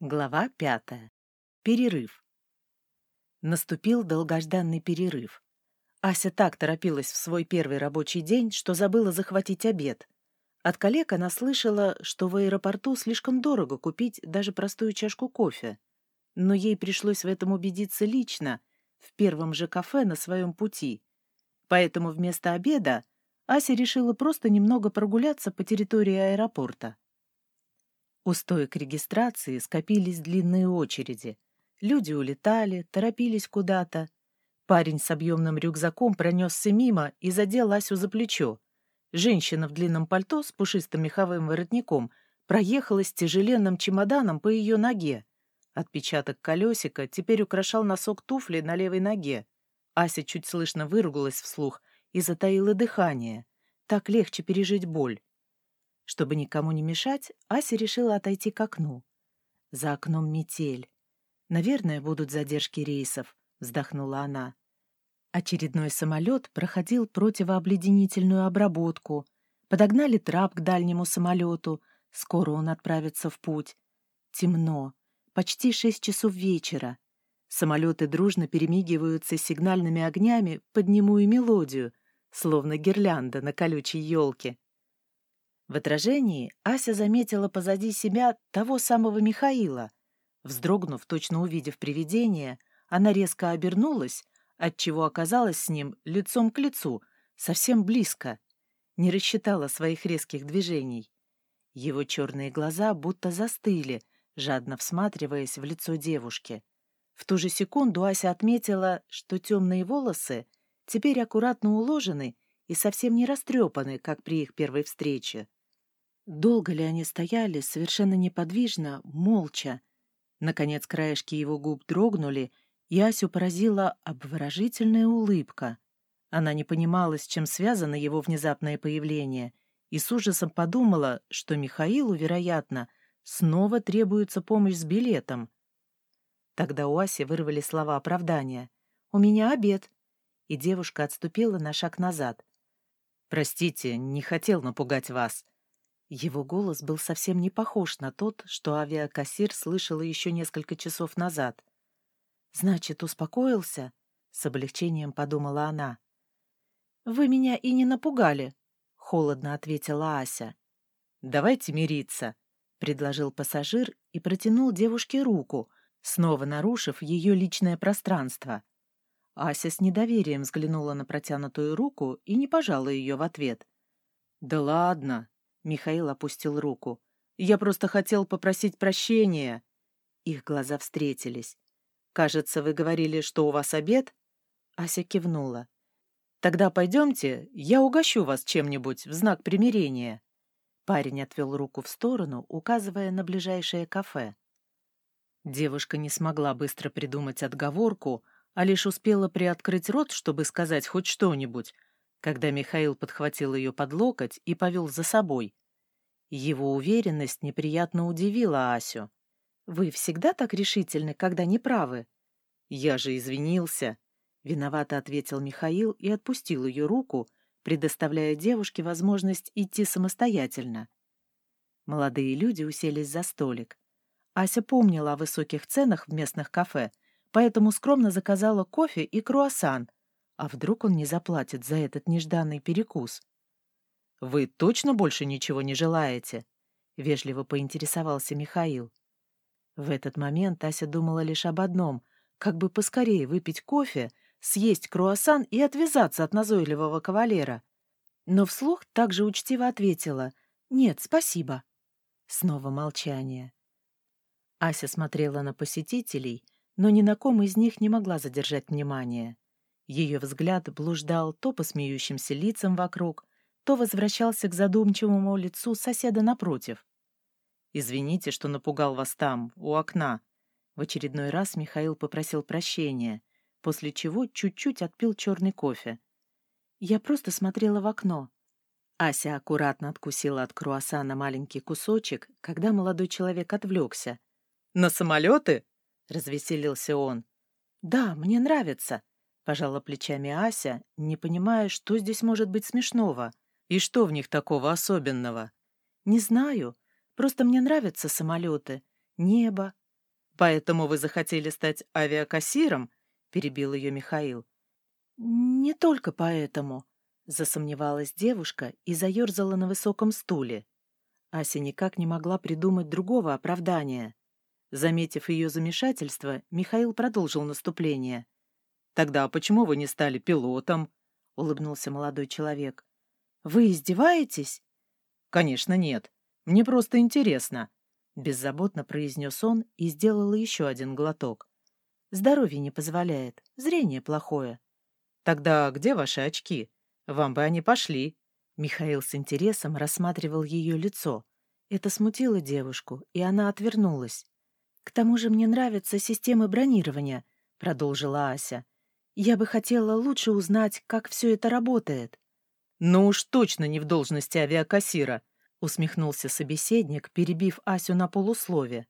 Глава пятая. Перерыв. Наступил долгожданный перерыв. Ася так торопилась в свой первый рабочий день, что забыла захватить обед. От коллег она слышала, что в аэропорту слишком дорого купить даже простую чашку кофе. Но ей пришлось в этом убедиться лично, в первом же кафе на своем пути. Поэтому вместо обеда Ася решила просто немного прогуляться по территории аэропорта. У стоек регистрации скопились длинные очереди. Люди улетали, торопились куда-то. Парень с объемным рюкзаком пронесся мимо и задел Асю за плечо. Женщина в длинном пальто с пушистым меховым воротником проехала с тяжеленным чемоданом по ее ноге. Отпечаток колесика теперь украшал носок туфли на левой ноге. Ася чуть слышно выругалась вслух и затаила дыхание. Так легче пережить боль. Чтобы никому не мешать, Ася решила отойти к окну. За окном метель. «Наверное, будут задержки рейсов», — вздохнула она. Очередной самолет проходил противообледенительную обработку. Подогнали трап к дальнему самолету. Скоро он отправится в путь. Темно. Почти шесть часов вечера. Самолеты дружно перемигиваются сигнальными огнями под немую мелодию, словно гирлянда на колючей елке. В отражении Ася заметила позади себя того самого Михаила. Вздрогнув, точно увидев привидение, она резко обернулась, отчего оказалась с ним лицом к лицу, совсем близко. Не рассчитала своих резких движений. Его черные глаза будто застыли, жадно всматриваясь в лицо девушки. В ту же секунду Ася отметила, что темные волосы теперь аккуратно уложены и совсем не растрепаны, как при их первой встрече. Долго ли они стояли, совершенно неподвижно, молча? Наконец краешки его губ дрогнули, и Асю поразила обворожительная улыбка. Она не понимала, с чем связано его внезапное появление, и с ужасом подумала, что Михаилу, вероятно, снова требуется помощь с билетом. Тогда у Аси вырвали слова оправдания. «У меня обед». И девушка отступила на шаг назад. «Простите, не хотел напугать вас», его голос был совсем не похож на тот, что авиакассир слышала еще несколько часов назад. «Значит, успокоился?» — с облегчением подумала она. «Вы меня и не напугали», — холодно ответила Ася. «Давайте мириться», — предложил пассажир и протянул девушке руку, снова нарушив ее личное пространство. Ася с недоверием взглянула на протянутую руку и не пожала ее в ответ. «Да ладно», Михаил опустил руку. «Я просто хотел попросить прощения». Их глаза встретились. «Кажется, вы говорили, что у вас обед?» Ася кивнула. «Тогда пойдемте, я угощу вас чем-нибудь в знак примирения». Парень отвел руку в сторону, указывая на ближайшее кафе. Девушка не смогла быстро придумать отговорку, а лишь успела приоткрыть рот, чтобы сказать хоть что-нибудь, когда Михаил подхватил ее под локоть и повел за собой. Его уверенность неприятно удивила Асю. «Вы всегда так решительны, когда не правы?» «Я же извинился», — виновато ответил Михаил и отпустил ее руку, предоставляя девушке возможность идти самостоятельно. Молодые люди уселись за столик. Ася помнила о высоких ценах в местных кафе, поэтому скромно заказала кофе и круассан, а вдруг он не заплатит за этот нежданный перекус? «Вы точно больше ничего не желаете?» — вежливо поинтересовался Михаил. В этот момент Ася думала лишь об одном — как бы поскорее выпить кофе, съесть круассан и отвязаться от назойливого кавалера. Но вслух также учтиво ответила «Нет, спасибо». Снова молчание. Ася смотрела на посетителей, но ни на ком из них не могла задержать внимание. Ее взгляд блуждал то по смеющимся лицам вокруг, то возвращался к задумчивому лицу соседа напротив. «Извините, что напугал вас там, у окна». В очередной раз Михаил попросил прощения, после чего чуть-чуть отпил черный кофе. «Я просто смотрела в окно». Ася аккуратно откусила от круассана маленький кусочек, когда молодой человек отвлекся. «На самолеты?» — развеселился он. «Да, мне нравится», Пожала плечами Ася, не понимая, что здесь может быть смешного. И что в них такого особенного? Не знаю. Просто мне нравятся самолеты, небо. Поэтому вы захотели стать авиакассиром? Перебил ее Михаил. Не только поэтому, засомневалась девушка и заерзала на высоком стуле. Ася никак не могла придумать другого оправдания. Заметив ее замешательство, Михаил продолжил наступление. «Тогда почему вы не стали пилотом?» — улыбнулся молодой человек. «Вы издеваетесь?» «Конечно нет. Мне просто интересно», — беззаботно произнес он и сделал еще один глоток. «Здоровье не позволяет, зрение плохое». «Тогда где ваши очки? Вам бы они пошли». Михаил с интересом рассматривал ее лицо. Это смутило девушку, и она отвернулась. «К тому же мне нравятся системы бронирования», — продолжила Ася. «Я бы хотела лучше узнать, как все это работает». «Ну уж точно не в должности авиакассира», — усмехнулся собеседник, перебив Асю на полуслове.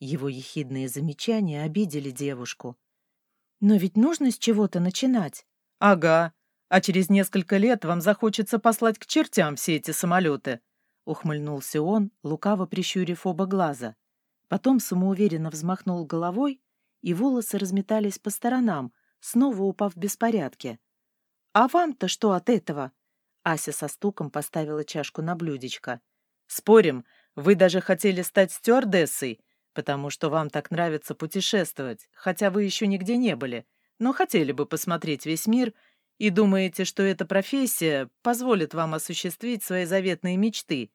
Его ехидные замечания обидели девушку. «Но ведь нужно с чего-то начинать». «Ага. А через несколько лет вам захочется послать к чертям все эти самолеты», — ухмыльнулся он, лукаво прищурив оба глаза. Потом самоуверенно взмахнул головой, и волосы разметались по сторонам, снова упав в беспорядке. «А вам-то что от этого?» Ася со стуком поставила чашку на блюдечко. «Спорим, вы даже хотели стать стюардессой, потому что вам так нравится путешествовать, хотя вы еще нигде не были, но хотели бы посмотреть весь мир и думаете, что эта профессия позволит вам осуществить свои заветные мечты».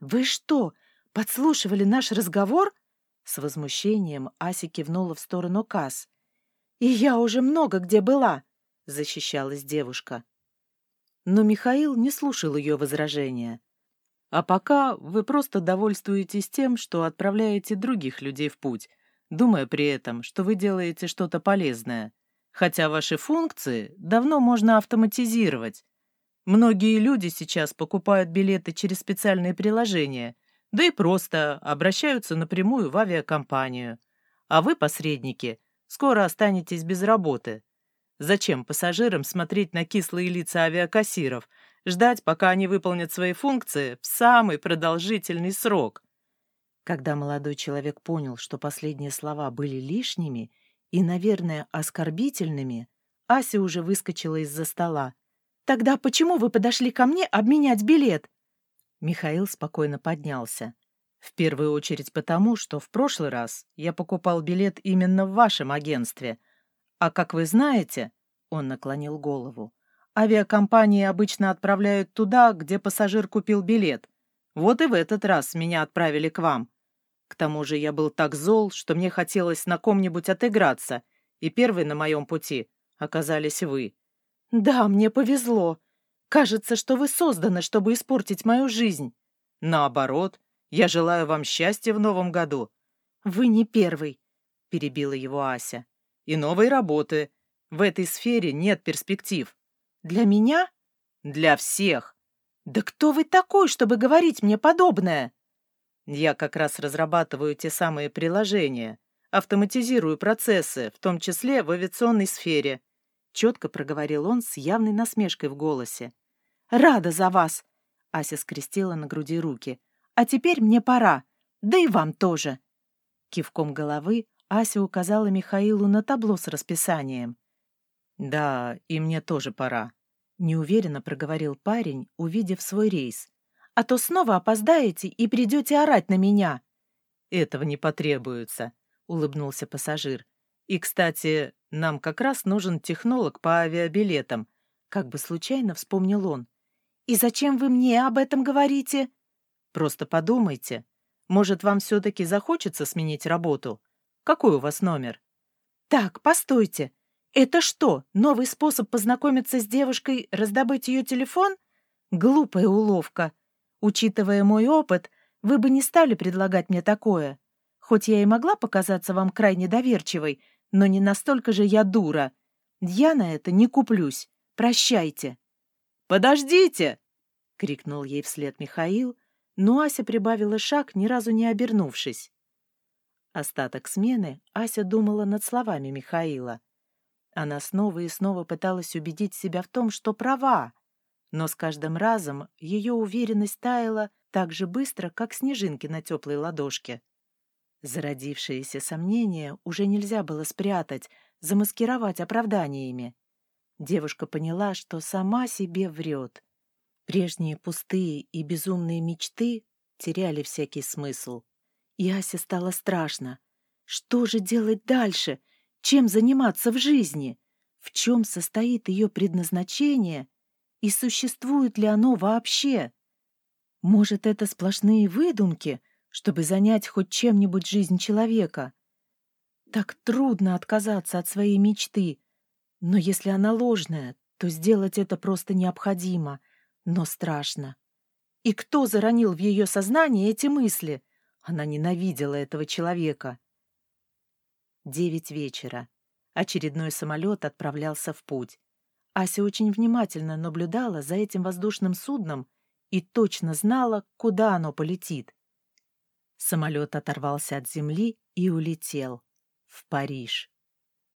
«Вы что, подслушивали наш разговор?» С возмущением Ася кивнула в сторону касс. «И я уже много где была», — защищалась девушка. Но Михаил не слушал ее возражения. «А пока вы просто довольствуетесь тем, что отправляете других людей в путь, думая при этом, что вы делаете что-то полезное, хотя ваши функции давно можно автоматизировать. Многие люди сейчас покупают билеты через специальные приложения, да и просто обращаются напрямую в авиакомпанию. А вы, посредники, скоро останетесь без работы. Зачем пассажирам смотреть на кислые лица авиакассиров, ждать, пока они выполнят свои функции в самый продолжительный срок? Когда молодой человек понял, что последние слова были лишними и, наверное, оскорбительными, Ася уже выскочила из-за стола. «Тогда почему вы подошли ко мне обменять билет?» Михаил спокойно поднялся. «В первую очередь потому, что в прошлый раз я покупал билет именно в вашем агентстве — а как вы знаете, он наклонил голову, авиакомпании обычно отправляют туда, где пассажир купил билет. Вот и в этот раз меня отправили к вам. К тому же я был так зол, что мне хотелось на ком-нибудь отыграться, и первой на моем пути оказались вы. Да, мне повезло. Кажется, что вы созданы, чтобы испортить мою жизнь. Наоборот, я желаю вам счастья в новом году. Вы не первый, перебила его Ася и новой работы. В этой сфере нет перспектив. Для меня? Для всех. Да кто вы такой, чтобы говорить мне подобное? Я как раз разрабатываю те самые приложения, автоматизирую процессы, в том числе в авиационной сфере. Четко проговорил он с явной насмешкой в голосе. «Рада за вас!» Ася скрестила на груди руки. «А теперь мне пора. Да и вам тоже!» Кивком головы Ася указала Михаилу на табло с расписанием. «Да, и мне тоже пора», — неуверенно проговорил парень, увидев свой рейс. «А то снова опоздаете и придете орать на меня». «Этого не потребуется», — улыбнулся пассажир. «И, кстати, нам как раз нужен технолог по авиабилетам», — как бы случайно вспомнил он. «И зачем вы мне об этом говорите?» «Просто подумайте. Может, вам все-таки захочется сменить работу?» Какой у вас номер?» «Так, постойте. Это что, новый способ познакомиться с девушкой, раздобыть ее телефон? Глупая уловка. Учитывая мой опыт, вы бы не стали предлагать мне такое. Хоть я и могла показаться вам крайне доверчивой, но не настолько же я дура. Я на это не куплюсь. Прощайте». «Подождите!» — крикнул ей вслед Михаил, но Ася прибавила шаг, ни разу не обернувшись. Остаток смены Ася думала над словами Михаила. Она снова и снова пыталась убедить себя в том, что права, но с каждым разом ее уверенность таяла так же быстро, как снежинки на теплой ладошке. Зародившиеся сомнения уже нельзя было спрятать, замаскировать оправданиями. Девушка поняла, что сама себе врет. Прежние пустые и безумные мечты теряли всякий смысл. И Асе стало страшно. Что же делать дальше? Чем заниматься в жизни? В чем состоит ее предназначение? И существует ли оно вообще? Может, это сплошные выдумки, чтобы занять хоть чем-нибудь жизнь человека? Так трудно отказаться от своей мечты. Но если она ложная, то сделать это просто необходимо, но страшно. И кто заронил в ее сознание эти мысли? Она ненавидела этого человека. Девять вечера. Очередной самолет отправлялся в путь. Ася очень внимательно наблюдала за этим воздушным судном и точно знала, куда оно полетит. Самолет оторвался от земли и улетел в Париж.